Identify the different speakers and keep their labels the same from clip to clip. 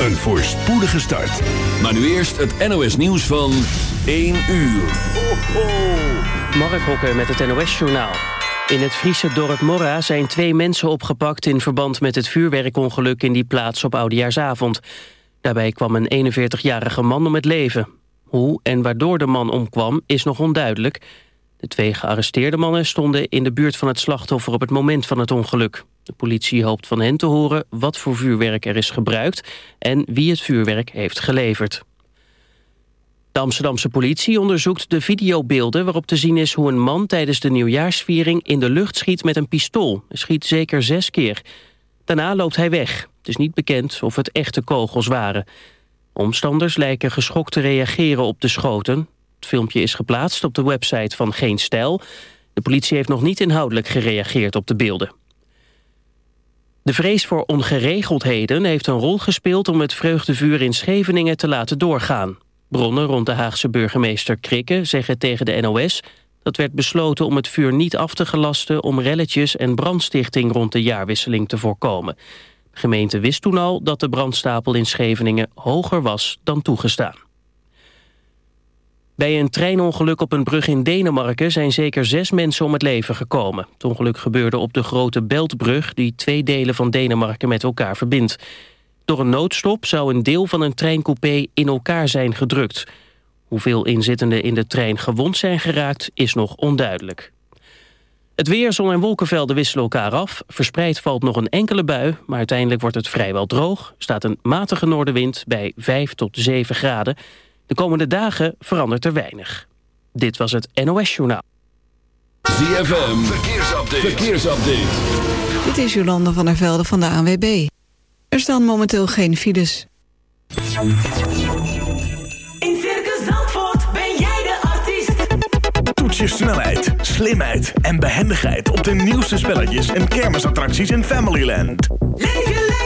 Speaker 1: een voorspoedige start.
Speaker 2: Maar nu eerst het NOS nieuws van 1 uur. Ho, ho.
Speaker 3: Mark Hokker met het NOS Journaal. In het Friese dorp Morra zijn twee mensen opgepakt... in verband met het vuurwerkongeluk in die plaats op Oudejaarsavond. Daarbij kwam een 41-jarige man om het leven. Hoe en waardoor de man omkwam is nog onduidelijk. De twee gearresteerde mannen stonden in de buurt van het slachtoffer... op het moment van het ongeluk. De politie hoopt van hen te horen wat voor vuurwerk er is gebruikt... en wie het vuurwerk heeft geleverd. De Amsterdamse politie onderzoekt de videobeelden waarop te zien is hoe een man tijdens de nieuwjaarsviering in de lucht schiet met een pistool. Hij schiet zeker zes keer. Daarna loopt hij weg. Het is niet bekend of het echte kogels waren. Omstanders lijken geschokt te reageren op de schoten. Het filmpje is geplaatst op de website van Geen Stijl. De politie heeft nog niet inhoudelijk gereageerd op de beelden. De vrees voor ongeregeldheden heeft een rol gespeeld om het vreugdevuur in Scheveningen te laten doorgaan. Bronnen rond de Haagse burgemeester Krikke zeggen tegen de NOS... dat werd besloten om het vuur niet af te gelasten... om relletjes en brandstichting rond de jaarwisseling te voorkomen. De gemeente wist toen al dat de brandstapel in Scheveningen hoger was dan toegestaan. Bij een treinongeluk op een brug in Denemarken zijn zeker zes mensen om het leven gekomen. Het ongeluk gebeurde op de grote Beltbrug die twee delen van Denemarken met elkaar verbindt. Door een noodstop zou een deel van een treincoupé in elkaar zijn gedrukt. Hoeveel inzittenden in de trein gewond zijn geraakt is nog onduidelijk. Het weer, zon en wolkenvelden wisselen elkaar af. Verspreid valt nog een enkele bui, maar uiteindelijk wordt het vrijwel droog. staat een matige noordenwind bij 5 tot 7 graden. De komende dagen verandert er weinig. Dit was het NOS Journaal.
Speaker 2: ZFM, verkeersupdate. verkeersupdate.
Speaker 4: Dit is Jolanda van der Velde van de ANWB. Er staan momenteel geen files.
Speaker 5: In Circus Zandvoort ben jij de artiest.
Speaker 1: Toets je snelheid, slimheid en behendigheid op de nieuwste spelletjes en kermisattracties in Familyland.
Speaker 5: Leef je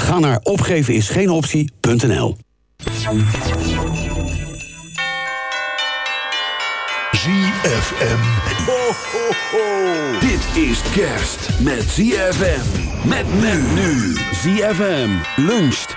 Speaker 6: Ga naar opgevenisgeenoptie.nl
Speaker 1: ZFM.
Speaker 2: Ho, ho, ho. Dit is kerst met ZFM. Met men nu. ZFM luncht.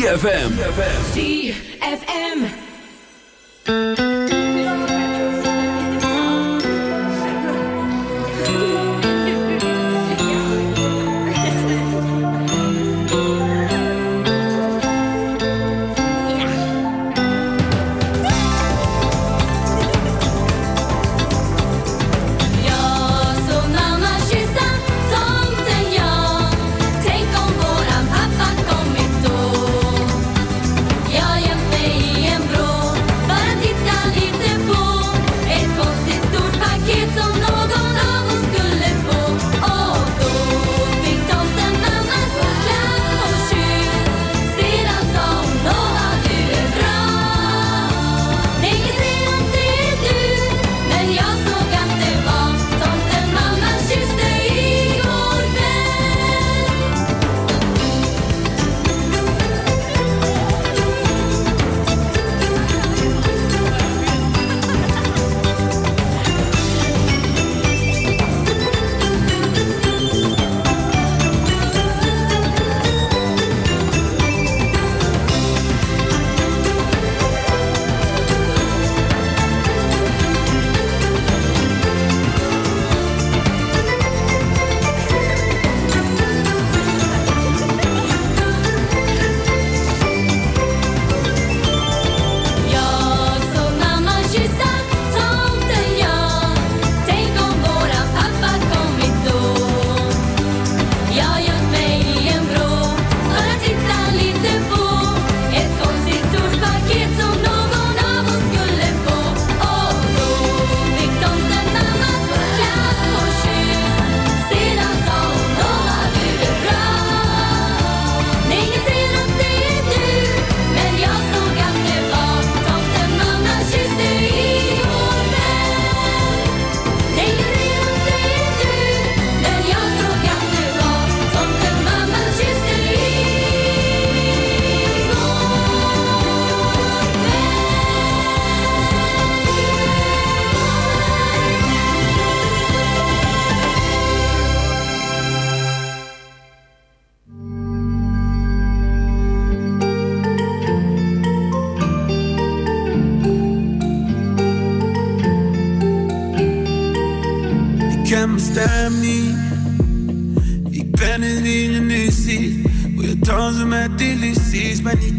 Speaker 7: ZFM.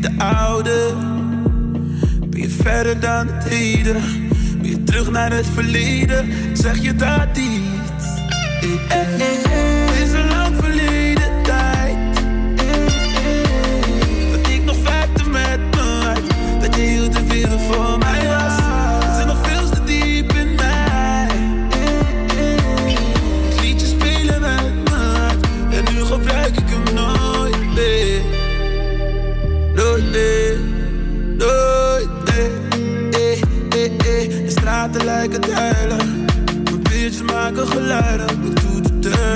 Speaker 8: De oude. Ben je verder dan het heden? Ben je terug naar het verleden? Zeg je dat iets? Eh,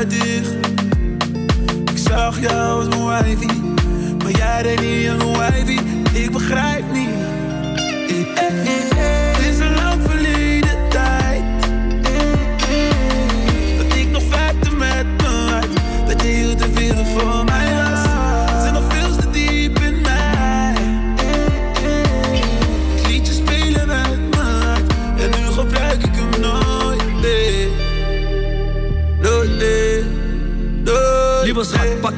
Speaker 8: dicht. Ik zag jou als mijn wifey. Maar jij deed niet aan mijn wifey.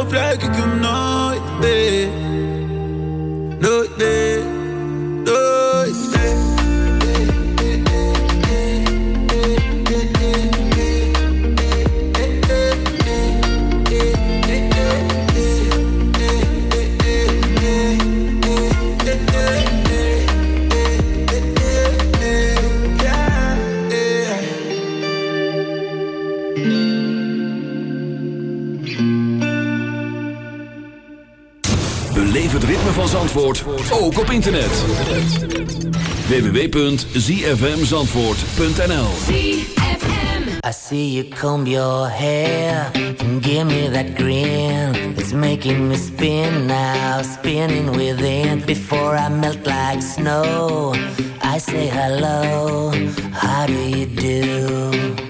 Speaker 9: Gebruik ik hem nooit meer.
Speaker 2: Zandvoort, ook op internet. www.zfmzandvoort.nl
Speaker 10: I see you comb your hair and give me that grin. It's making me spin now, spinning within. Before I melt like snow, I say hello. How do you do?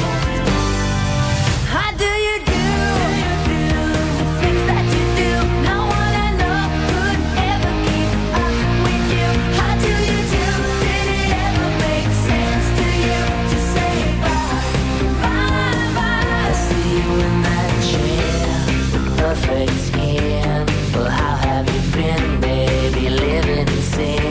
Speaker 10: Perfect skin. Well, how have you been, baby? Living in sin.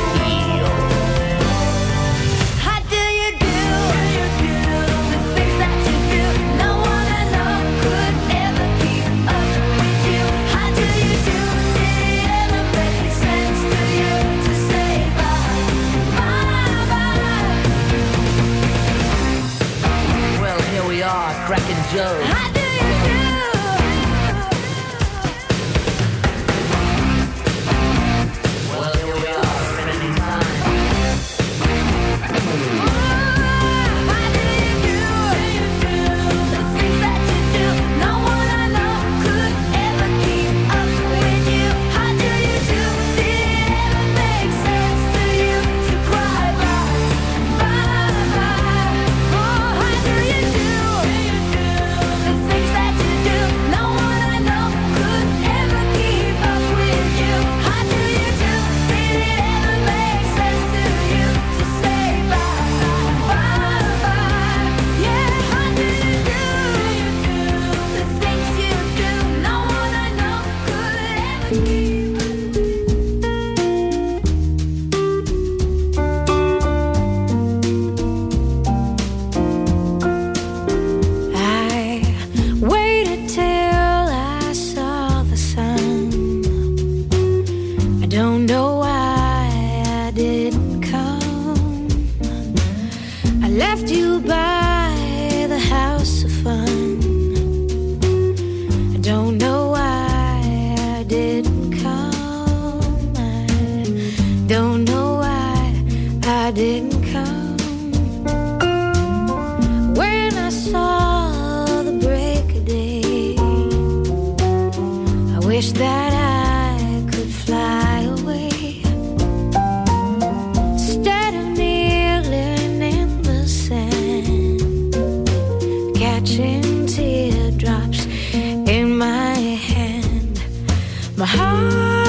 Speaker 5: my heart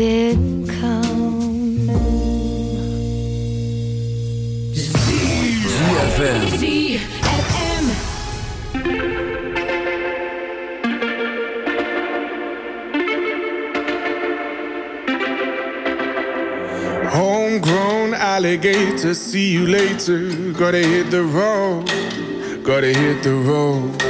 Speaker 5: didn't come.
Speaker 2: ZFM.
Speaker 11: Homegrown alligator, see you later. Gotta hit the road, gotta hit the road.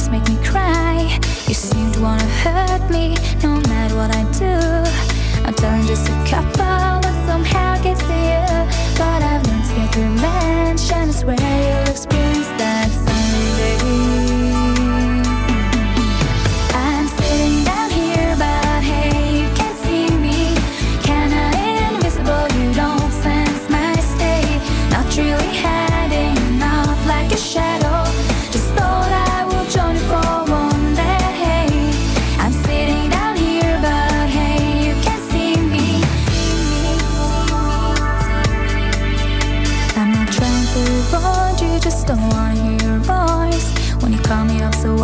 Speaker 12: always make me cry. You seem to wanna hurt me, no matter what I do. I'm telling just a couple, but somehow gets to you. But I've learned to get revenge, and I swear you'll experience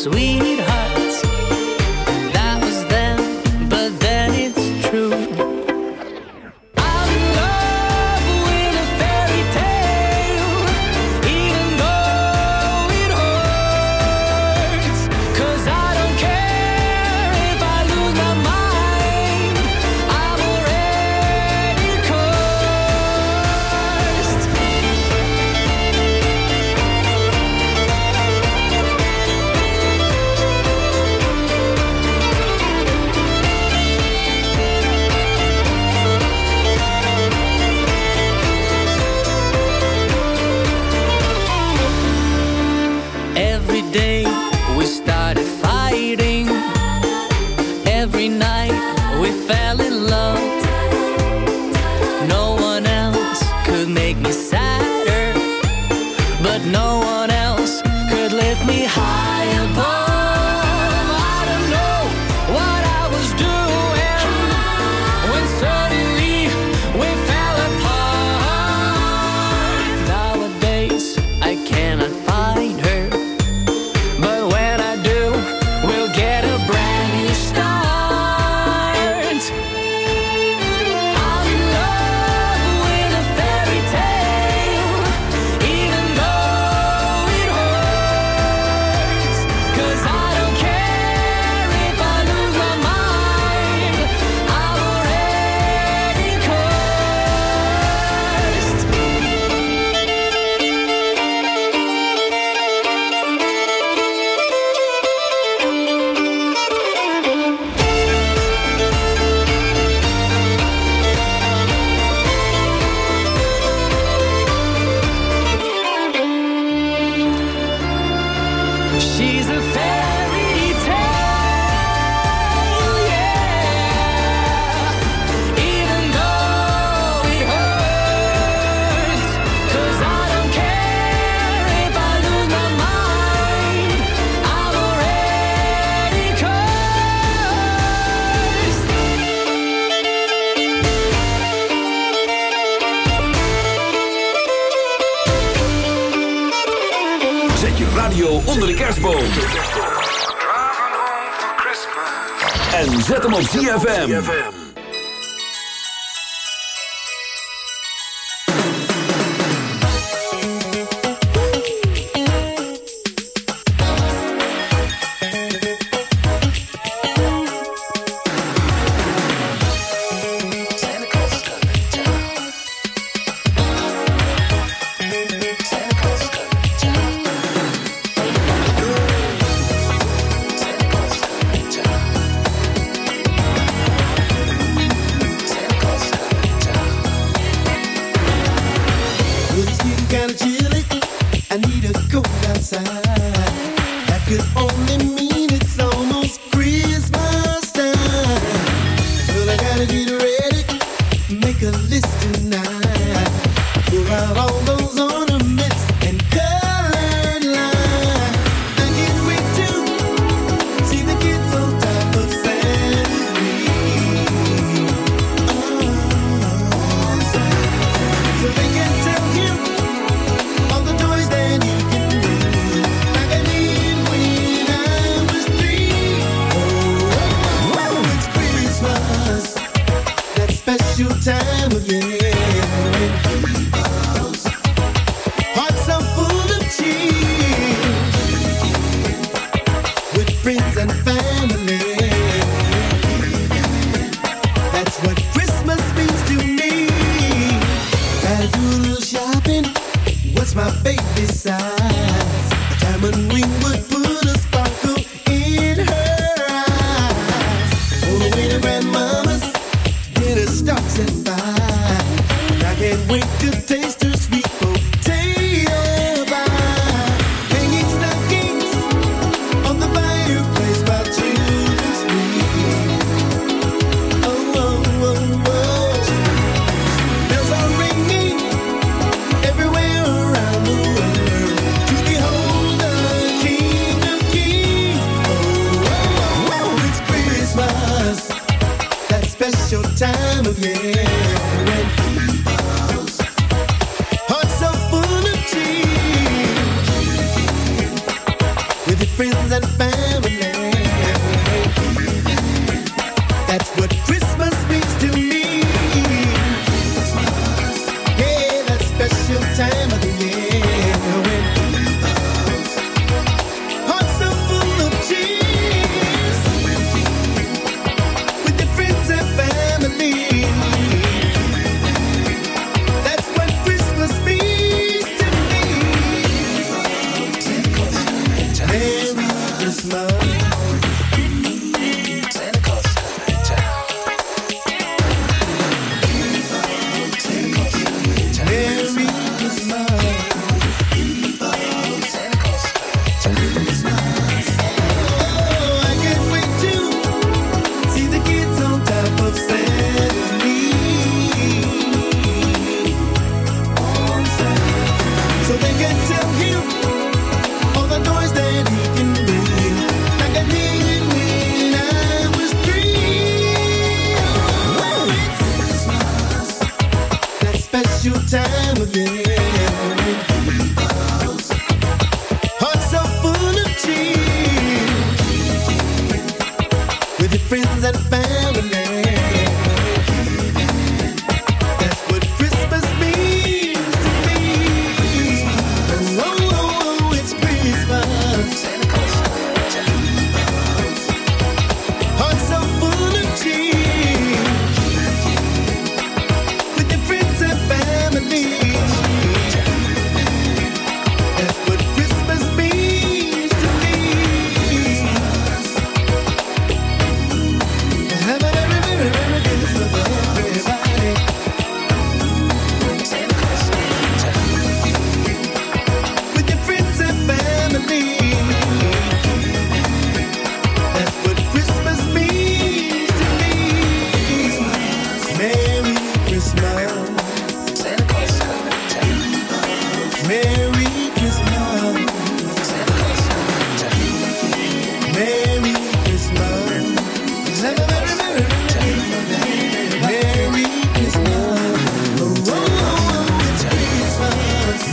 Speaker 12: sweet.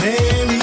Speaker 12: Hey,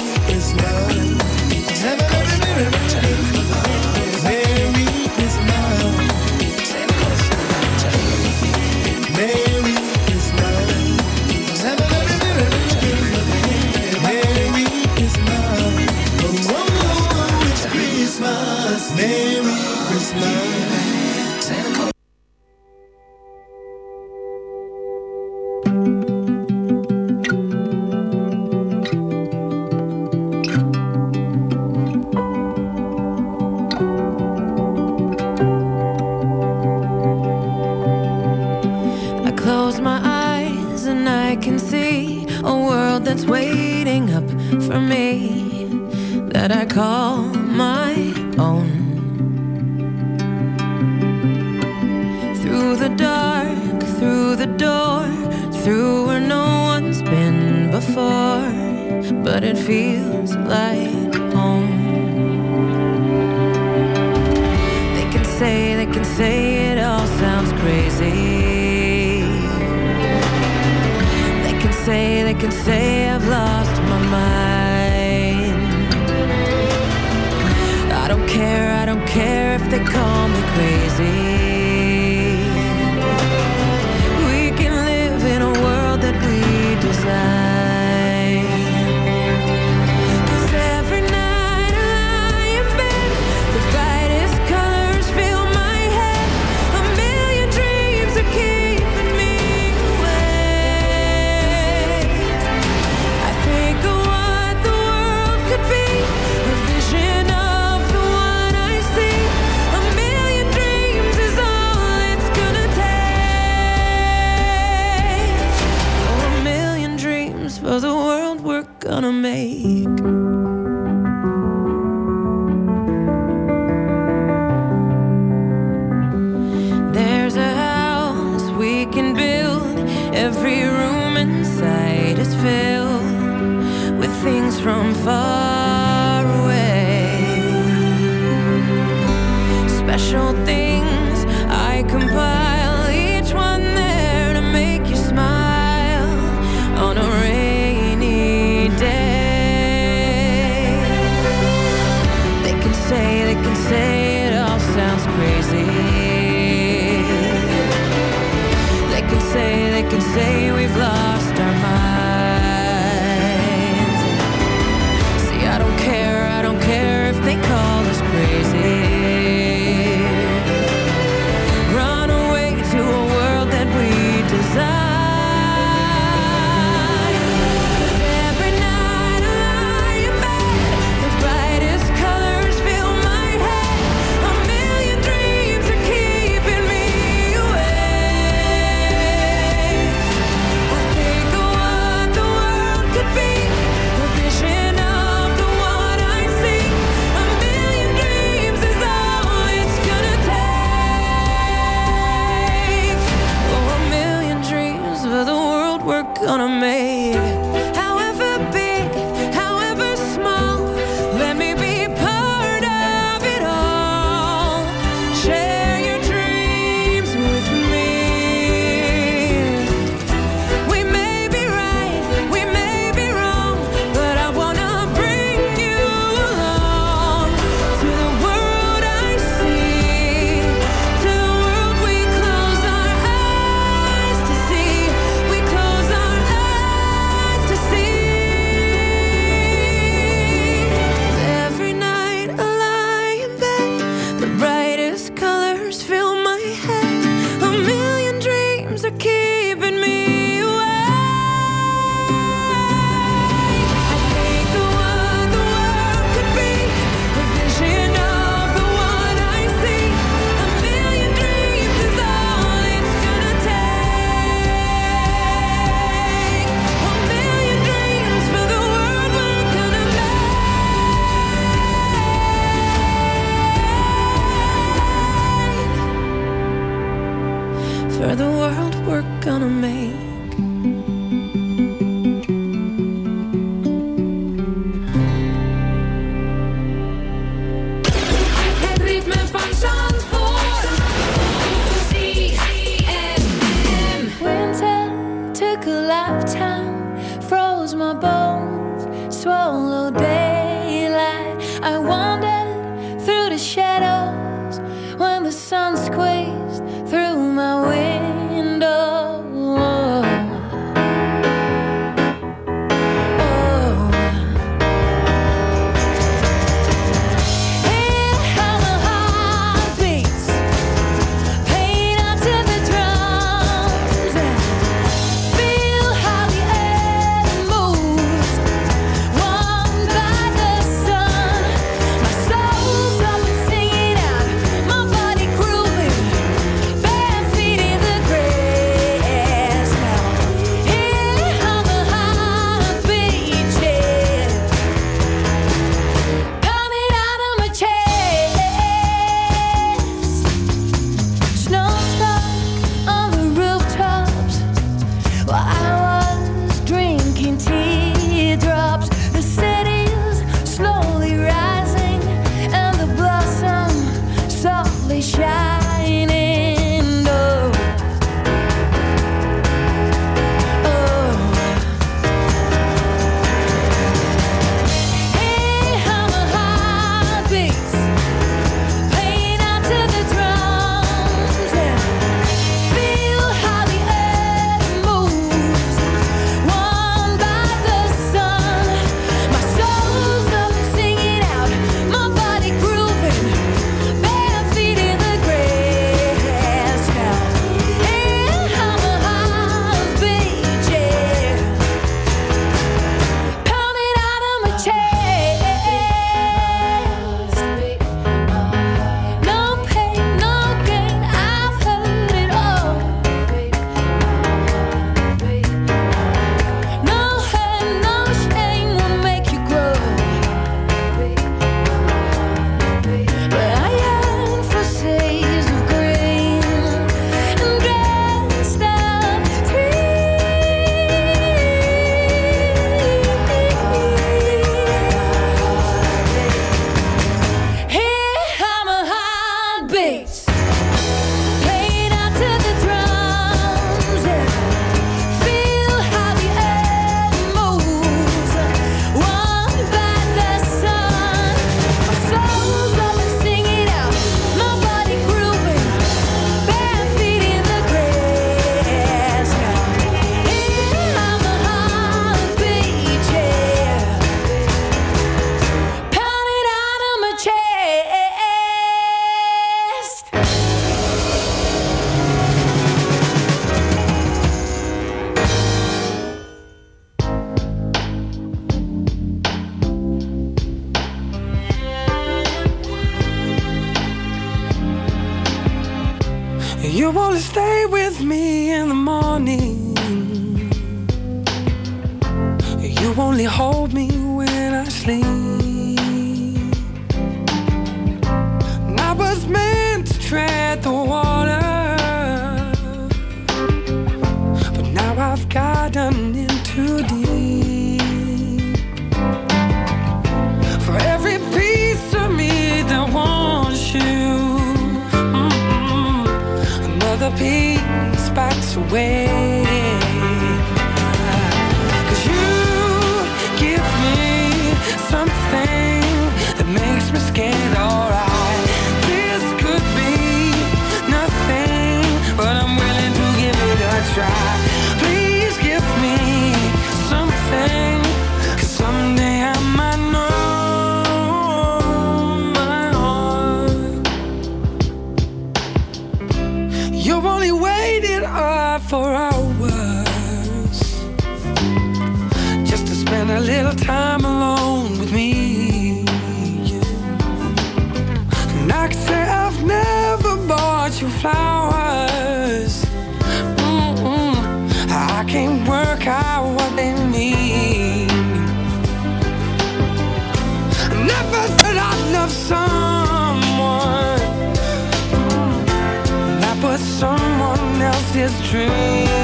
Speaker 13: his true